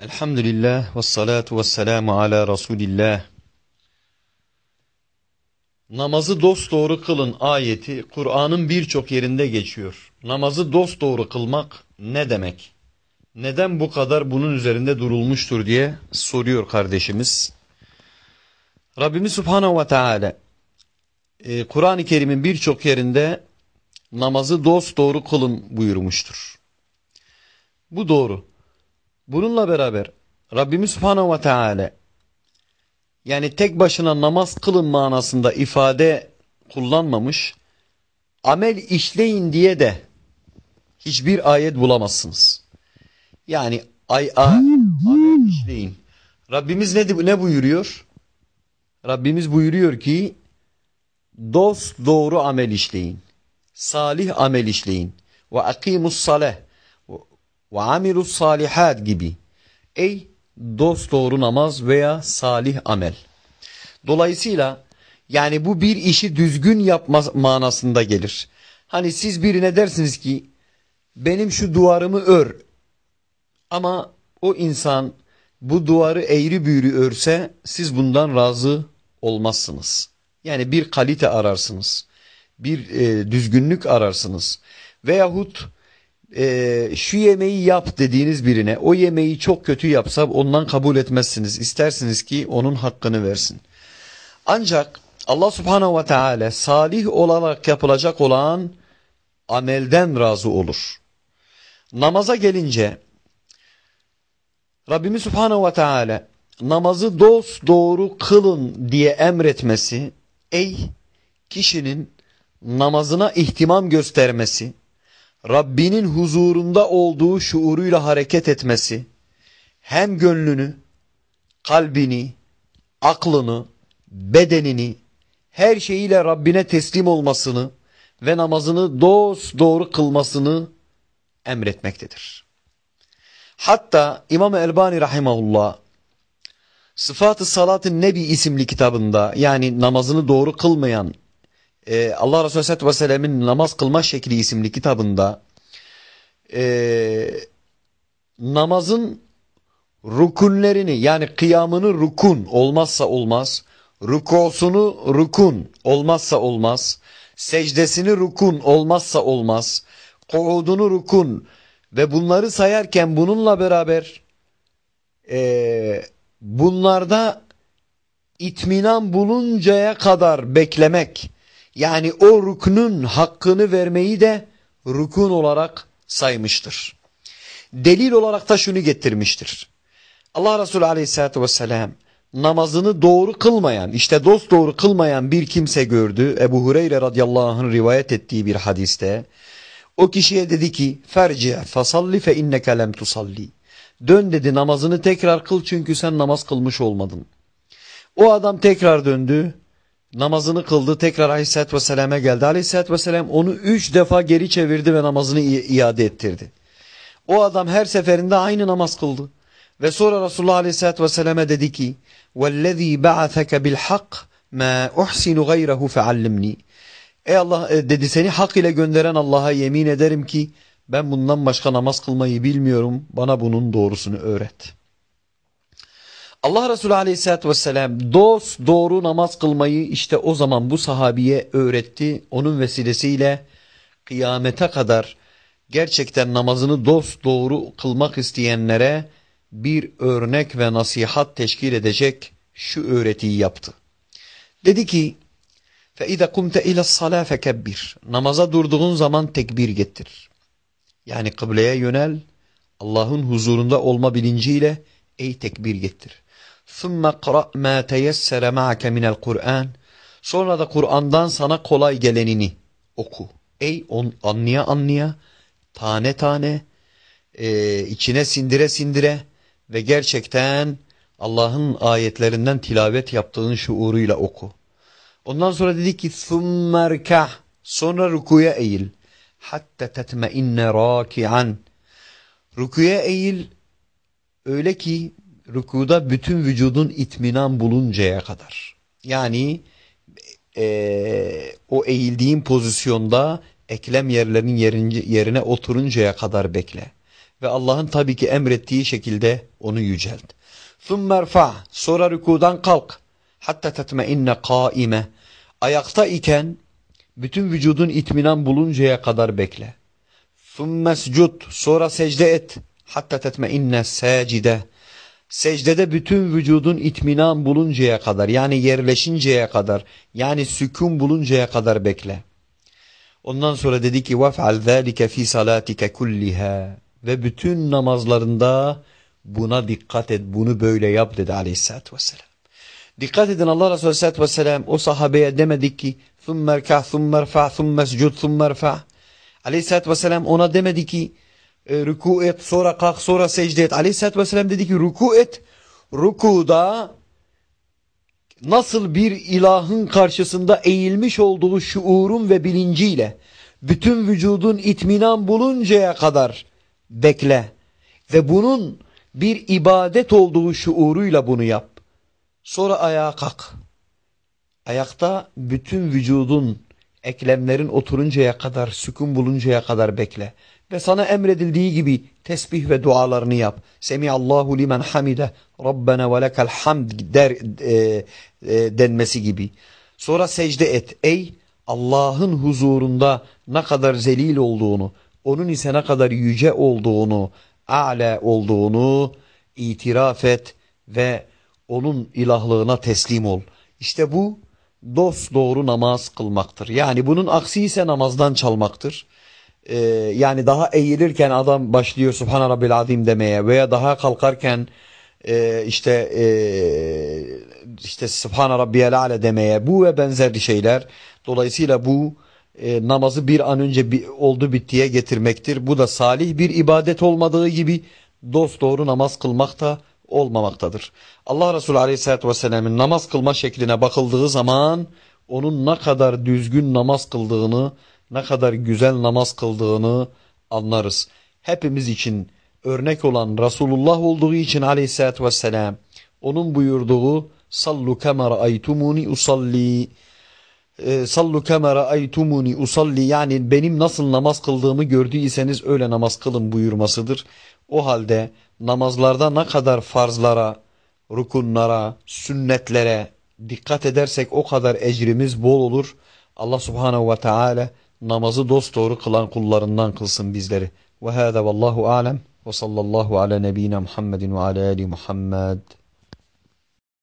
Elhamdülillah ve salatu ve selamu ala Resulillah. Namazı dosdoğru kılın ayeti Kur'an'ın birçok yerinde geçiyor. Namazı dosdoğru kılmak ne demek? Neden bu kadar bunun üzerinde durulmuştur diye soruyor kardeşimiz. Rabbimiz Subhanahu ve Teala e, Kur'an-ı Kerim'in birçok yerinde namazı dosdoğru kılın buyurmuştur. Bu doğru. Bununla beraber Rabbimiz Subhanahu ve Teala yani tek başına namaz kılın manasında ifade kullanmamış. Amel işleyin diye de hiçbir ayet bulamazsınız. Yani ay a, amel işleyin. Rabbimiz ne, ne buyuruyor? Rabbimiz buyuruyor ki dost doğru amel işleyin. Salih amel işleyin. Ve akimus saleh ve amilus salihat gibi. Ey dost doğru namaz veya salih amel. Dolayısıyla yani bu bir işi düzgün yapma manasında gelir. Hani siz birine dersiniz ki benim şu duvarımı ör. Ama o insan bu duvarı eğri büğrü örse siz bundan razı olmazsınız. Yani bir kalite ararsınız. Bir e, düzgünlük ararsınız. Veyahut e, şu yemeği yap dediğiniz birine o yemeği çok kötü yapsa ondan kabul etmezsiniz. İstersiniz ki onun hakkını versin. Ancak Allah subhanehu ve teala salih olarak yapılacak olan amelden razı olur. Namaza gelince Rabbimiz subhanehu ve teala namazı dost doğru kılın diye emretmesi ey kişinin namazına ihtimam göstermesi Rabbinin huzurunda olduğu şuuruyla hareket etmesi, hem gönlünü, kalbini, aklını, bedenini, her şeyiyle Rabbine teslim olmasını ve namazını dost doğru kılmasını emretmektedir. Hatta İmam Elbani Rahimahullah Sıfat-ı Salat-ı Nebi isimli kitabında yani namazını doğru kılmayan e, Allah Resulü Aleyhisselatü Vesselam'ın namaz kılma şekli isimli kitabında e, namazın rukunlerini yani kıyamını rukun olmazsa olmaz, rukosunu rukun olmazsa olmaz, secdesini rukun olmazsa olmaz, kuudunu rukun ve bunları sayarken bununla beraber e, bunlarda itminan buluncaya kadar beklemek yani o ruknun hakkını vermeyi de rukun olarak saymıştır. Delil olarak da şunu getirmiştir. Allah Resulü aleyhissalatü vesselam namazını doğru kılmayan, işte dost doğru kılmayan bir kimse gördü. Ebu Hureyre radıyallahu anh'ın rivayet ettiği bir hadiste. O kişiye dedi ki, ferci fasalli fe inneke lem tusalli. Dön dedi namazını tekrar kıl çünkü sen namaz kılmış olmadın. O adam tekrar döndü namazını kıldı tekrar aleyhissalatü vesselam'a geldi. Aleyhissalatü vesselam onu üç defa geri çevirdi ve namazını iade ettirdi. O adam her seferinde aynı namaz kıldı. Ve sonra Resulullah aleyhissalatü vesselam'a dedi ki وَالَّذ۪ي بَعَثَكَ بِالْحَقِّ مَا اُحْسِنُ غَيْرَهُ فَعَلِّمْنِي Ey Allah e, dedi seni hak ile gönderen Allah'a yemin ederim ki ben bundan başka namaz kılmayı bilmiyorum. Bana bunun doğrusunu öğret.'' Allah Resulü Aleyhisselatü vesselam dost doğru namaz kılmayı işte o zaman bu sahabiye öğretti. Onun vesilesiyle kıyamete kadar gerçekten namazını dost doğru kılmak isteyenlere bir örnek ve nasihat teşkil edecek şu öğretiyi yaptı. Dedi ki فَاِذَا قُمْتَ اِلَى الصَّلَى فَكَبِّرْ Namaza durduğun zaman tekbir getir. Yani kıbleye yönel, Allah'ın huzurunda olma bilinciyle ey tekbir getir. ثُمَّ قَرَأْ مَا تَيَسَّرَ مَعَكَ مِنَ الْقُرْآنِ Sonra da Kur'an'dan sana kolay gelenini oku. Ey on, anlaya anlaya, tane tane, e, içine sindire sindire ve gerçekten Allah'ın ayetlerinden tilavet yaptığın şuuruyla oku. Ondan sonra dedi ki ثُمَّ Sonra rukuya eğil. Hatta tetmeinne raki'an. Rukuya eğil öyle ki rükuda bütün vücudun itminan buluncaya kadar. Yani e, o eğildiğin pozisyonda eklem yerlerinin yerine oturuncaya kadar bekle. ve Allah'ın tabii ki emrettiği şekilde onu yücelt. ثُمَّ ارْفَعْ Sonra rükudan kalk. Hatta tetmeinne kaime. Ayakta iken bütün vücudun itminan buluncaya kadar bekle. ثُمَّ اسْجُدْ Sonra secde et. Hatta tetmeinne sacide. Secdede bütün vücudun itminan buluncaya kadar yani yerleşinceye kadar yani sükun buluncaya kadar bekle. Ondan sonra dedi ki وَفْعَلْ ذَٰلِكَ ف۪ي صَلَاتِكَ كُلِّهَا Ve bütün namazlarında buna dikkat et, bunu böyle yap dedi aleyhissalatü vesselam. Dikkat edin Allah Resulü aleyhissalatü vesselam o sahabeye demedik ki ثُمَّ ارْكَعْ ثُمَّ ارْفَعْ ثُمَّ اسْجُدْ ثُمَّ ارْفَعْ Aleyhissalatü vesselam ona demedi ki e, ruku et, sonra kalk, sonra secde et. Aleyhissalatü vesselam dedi ki ruku et. Rukuda nasıl bir ilahın karşısında eğilmiş olduğu şuurun ve bilinciyle bütün vücudun itminan buluncaya kadar bekle. Ve bunun bir ibadet olduğu şuuruyla bunu yap. Sonra ayağa kalk. Ayakta bütün vücudun, eklemlerin oturuncaya kadar, sükun buluncaya kadar bekle. Ve sana emredildiği gibi tesbih ve dualarını yap. Semiallahu limen hamide Rabbena ve lekel hamd der, e, e, denmesi gibi. Sonra secde et. Ey Allah'ın huzurunda ne kadar zelil olduğunu, onun ise ne kadar yüce olduğunu, a'la olduğunu itiraf et ve onun ilahlığına teslim ol. İşte bu dost doğru namaz kılmaktır. Yani bunun aksi ise namazdan çalmaktır. Ee, yani daha eğilirken adam başlıyor Subhan Rabbil Azim demeye veya daha kalkarken e, işte e, işte Subhan Rabbiyel Ale demeye bu ve benzeri şeyler. Dolayısıyla bu e, namazı bir an önce bir, oldu bittiye getirmektir. Bu da salih bir ibadet olmadığı gibi dost doğru namaz kılmak da olmamaktadır. Allah Resulü Aleyhisselatü Vesselam'ın namaz kılma şekline bakıldığı zaman onun ne kadar düzgün namaz kıldığını, ne kadar güzel namaz kıldığını anlarız. Hepimiz için örnek olan Resulullah olduğu için Aleyhisselatü Vesselam onun buyurduğu sallu kemara aytumuni usalli e, sallu kemara aytumuni usalli yani benim nasıl namaz kıldığımı gördüyseniz öyle namaz kılın buyurmasıdır. O halde namazlarda ne kadar farzlara, rukunlara, sünnetlere dikkat edersek o kadar ecrimiz bol olur. Allah subhanehu ve teala namazı dosdoğru kılan kullarından kılsın bizleri. Ve hâdâ vallahu alem ve sallallahu ala nebina Muhammedin ve ala ali Muhammed.